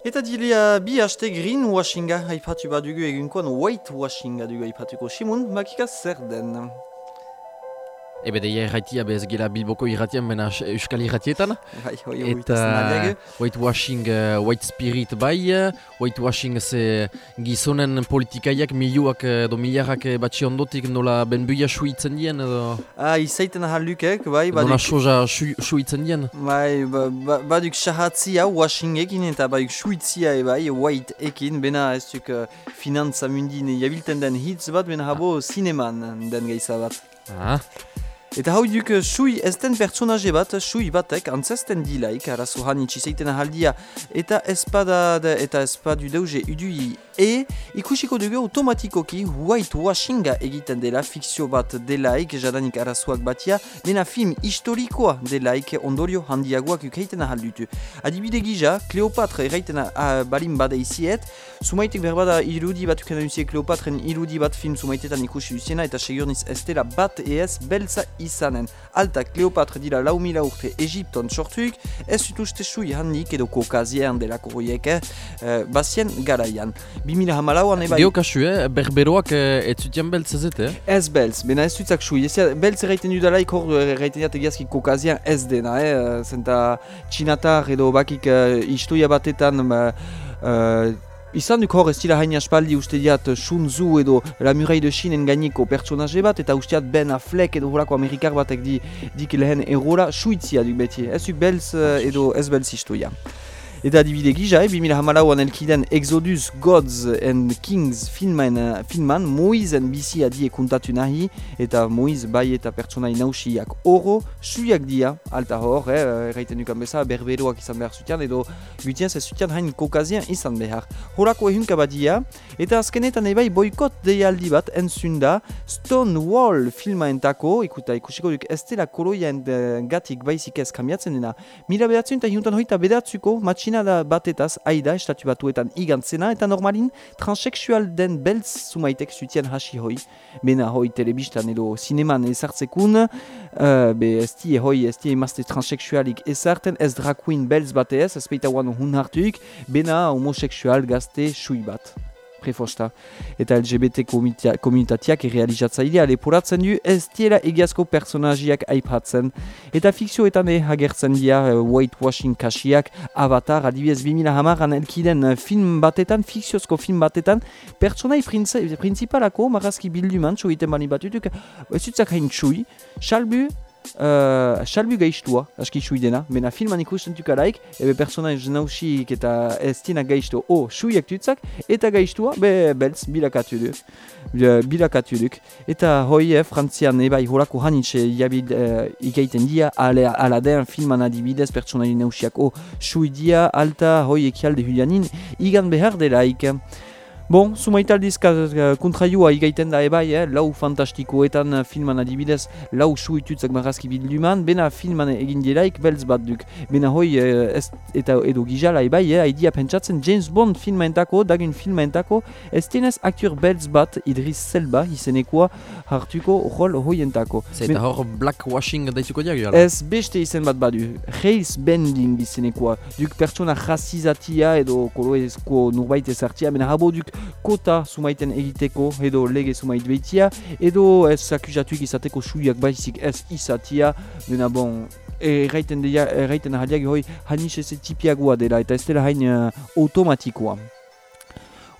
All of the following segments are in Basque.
Eta dilia bi haste greenwashinga haipatu badugu egunkoan whitewashinga dugu haipatuko simun, makika zer den. Ebe deia erraitia bez gela Bilboko irratian bena Euskal irratietan. Bai, hoi Eta whitewashing, uh, white spirit bai, uh, whitewashing ze gizonen politikaiak miluak edo miliarrak batxi ondotik nola benbuia suitzen dien edo... Ah, izaiten halukek, bai, baduk... Nola soja suitzen dien. Bai, ba, ba, baduk shahatzia washingekin eta baduk suitzia e bai, white ekin, bena ez duk uh, finantza mundin jabilten den hitz bat, bena habo zineman den geiza bat. Ah. Eta hau duk sui ez den pertsonaje bat, sui batek antzesten dilaik, arazo han itxizeiten ahaldia, eta espada eta espadu deuze udui e ikusiko dugu automatikoki whitewashinga egiten dela fikzio bat delaik jadanik arazoak batia, dena film historikoa delaik ondorio handiagoak ukeiten ahaldutu. Adibide gija, Kleopatra erraiten balin bada iziet, sumaitek berbada irudi bat uken duzie Kleopatren irudi bat film sumaitetan ikusi duziena eta segurniz ez dela bat ez beltza izanen. Alta Kleopatra dira lau mila urte Egipton sortuik, ez zutuzte sui handik edo kokazien delako horiek, eh, bazien garaian. 2000 hamalauan eba... Dio kasu, eh? berberoak eh, ez zutian beltz ez eh? Ez beltz, bena ez zutzak sui. Ez beltz erraiten dudalaik hor erraiten jat egiazki kokazien ez dena, eh? Zenta txinatar edo bakik uh, istoia batetan... Uh, Izan duk hor ez dira hain aspaldi uste diat Sun Tzu edo La Muraille de Chinen gainiko personaje bat eta uste diat Ben Affleck edo horako amerikar batek di, dik lehen errola suitzia duk beti. Ez duk belz edo ez belz istoia. Eta adibide gija, e, 2008an elkiden Exodus Gods and Kings filman, filman Moizen bizi adie kontatu nahi eta Moiz bai eta pertsonai nausiak oro, suiak dia, alta hor, eh, erraiten dukan beza, berberoak izan behar zutian edo gutien ez zutian hain kokazien izan behar. Horako ehunka badia, eta azkenetan ebai boikot deialdi bat entzunda Stonewall filma entako, ikuta ikusiko duk ez dela koloien gatik baizik ez kamiatzen dena. Mila bedatzen eta hiuntan hoita bedatzuko, matxin da batetaz, aida, estatu batuetan igantzena, eta normalin, transexual den beltz sumaitek zutien hasi hoi. Bena hoi telebistan edo sineman ezartzekun, uh, be esti hoi, esti emazte transexualik ezarten, ez drag queen beltz batez, ez peita guan hun hartuik, bena homosexual gazte sui bat prefosta. Eta LGBT komunitatiak errealizatzailea leporatzen du ez diela egiazko personajiak aipatzen. Eta fikzioetan e hagertzen dira uh, whitewashing kasiak, avatar, adibidez 2000 hamaran elkiden uh, film batetan, fikziozko film batetan, personai principalako marazki bilduman, txoiten bani batutuk, ez zutzak hain txui, salbu, Uh, Salbu gaiztua, aski suidena, bena filman ikusten tukaraik, ebe personaj nausik eta ez tina gaiztu, o, oh, suiak tutzak, eta gaiztua, be, beltz, bilakatu duk, bilakatu duk. Eta hoi, eh, frantzian, eba, horako hanitxe, jabid, uh, ikaiten dia, ale, ala den filman adibidez, personaj nausiak, o, oh, suidia, alta, hoi, ekialde hulianin, igan behar delaik. Bon, sumaitaldiz kontraioa igaiten da ebai, eh? lau fantastikoetan eh, filman adibidez, lau suitutzak marrazki bilduman, bena filman egin delaik beltz bat duk. Bena hoi eh, ez, eta edo gizala ebai, eh? haidia pentsatzen James Bond filmaentako, dagun filmaentako, ez tenez aktur beltz bat Idris Selba izenekoa hartuko rol hoientako. Eta hor blackwashing daituko diak Ez beste izen bat badu, Reis Bending izenekoa, duk pertsona razizatia edo koloezko nurbait ezartia, bena habo duk kota sumaiten egiteko edo lege sumait behitia edo ez akuzatuik izateko suiak baizik ez izatia dena bon erraiten deia erraiten ahaliak hoi hanis ez tipiagoa dela eta ez dela hain uh, automatikoa.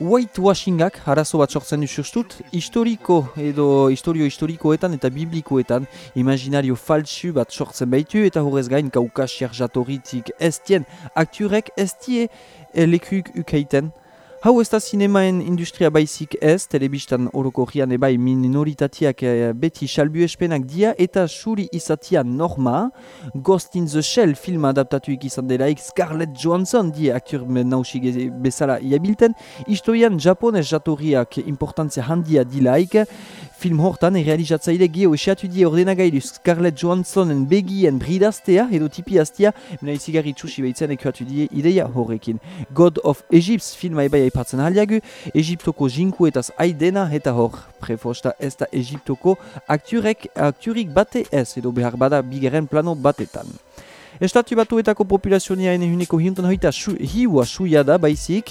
Whitewashingak harazo bat sortzen duzustut, historiko edo historio historikoetan eta biblikoetan imaginario falsu bat sortzen baitu eta horrez gain kaukasiar jatoritik ez tien akturek ez tie lekuk ukaiten Hau ez da zinemaen industria baizik ez, telebistan horoko rian ebai minoritatiak e, beti salbu espenak dia eta suri izatia norma. Ghost in the Shell film adaptatuik izan delaik Scarlett Johansson die aktur nausik bezala iabilten. Istoian japonez jatorriak importantzia handia dilaik. Film hortan errealizatzaile geo esiatu die ordenagailu Scarlett Johanssonen begien bridaztea edo tipi aztea, mena izigarri txusi behitzen ekuatu die ideia horrekin. God of Egypt filma ebai aipatzen haliagu, Egiptoko jinkuetaz aidena eta hor prefosta ez da Egiptoko akturek, akturik bate ez edo behar bada bigeren plano batetan. Estatu batuetako populazionia ene huneko hiuntan hoita hiua suia da baizik,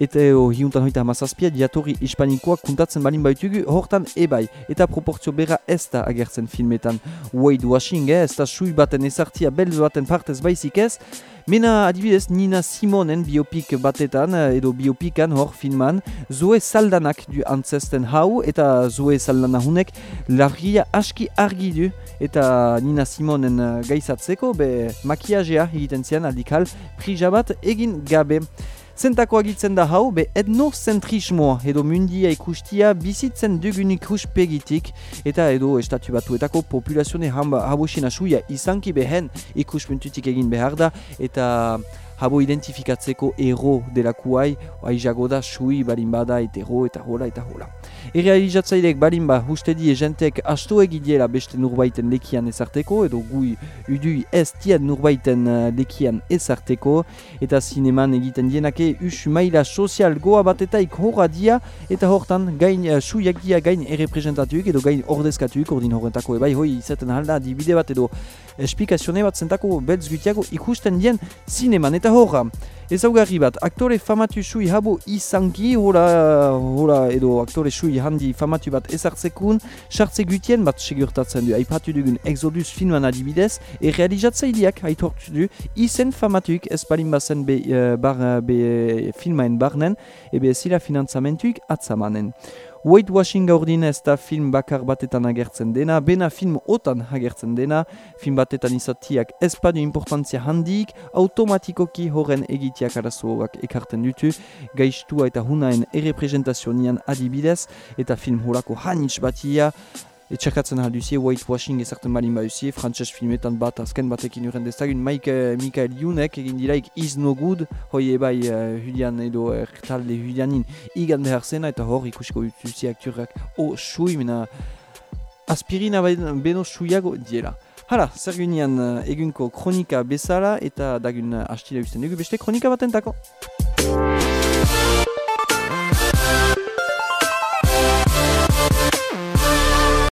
eta o, hiuntan hoita hamazazpia diatori hispanikoak kuntatzen balin baitugu, hortan ebai, eta proportzio bera ez da agertzen filmetan. Wade Washing, eh, ez da sui baten ezartia belz baten partez baizik ez, Mena adibidez Nina Simonen biopik batetan edo biopikan hor filman Zoe Saldanak du antzesten hau eta Zoe Saldana hunek largia aski argi du eta Nina Simonen gaizatzeko be makiajea egiten zian aldikal prijabat egin gabe. Zentako agitzen da hau, be etnocentrismoa edo mundia ikustia bizitzen dugun ikuspegitik eta edo estatu batuetako populazione habosina suia izanki behen ikuspuntutik egin behar da eta habo identifikatzeko ero delakuai, aizago da sui balin bada eta eta hola eta hola. Errealizatzailek balin ba, uste die jentek asto egidiela beste nurbaiten lekian ezarteko, edo gui udui ez tien nurbaiten uh, lekian ezarteko, eta zineman egiten dienake us maila sozial goa batetaik horra dia, eta hortan gain uh, suiak dia gain errepresentatuik edo gain ordezkatuik ordin horrentako, ebai hoi izaten halda dibide bat edo esplikazione bat zentako beltz gutiago ikusten dien zineman eta horra. Ez augarri bat, aktore famatu sui habo izanki, hola, hola edo aktore sui handi famatu bat ezartzekun, sartze gutien bat segurtatzen du, aipatu dugun Exodus filman adibidez, e realizatzaileak aitortu du, izen famatuik ez balin bazen be, uh, bar, be filmaen barnen, ebe zila finanzamentuik atzamanen. Whitewashing gaurdin ez da film bakar batetan agertzen dena, bena film otan agertzen dena, film batetan izatiak ez badu importantzia handik, automatikoki horren egitiak arazoak ekarten dutu, gaiztua eta hunaen errepresentazionian adibidez, eta film horako hanitz batia, etxerkatzen alduzie, whitewashing ezarten balin baduzie, frantses filmetan bat azken batekin uren dezagun, Mike, Mikael Junek egin diraik is no good, hoi ebai uh, Julian edo ertalde uh, Julianin igan behar zena, eta hor ikusiko duzie akturak o sui, mena aspirina beno suiago diela. Hala, zer gunean uh, egunko kronika bezala eta dagun uh, hastila usten dugu beste kronika batentako.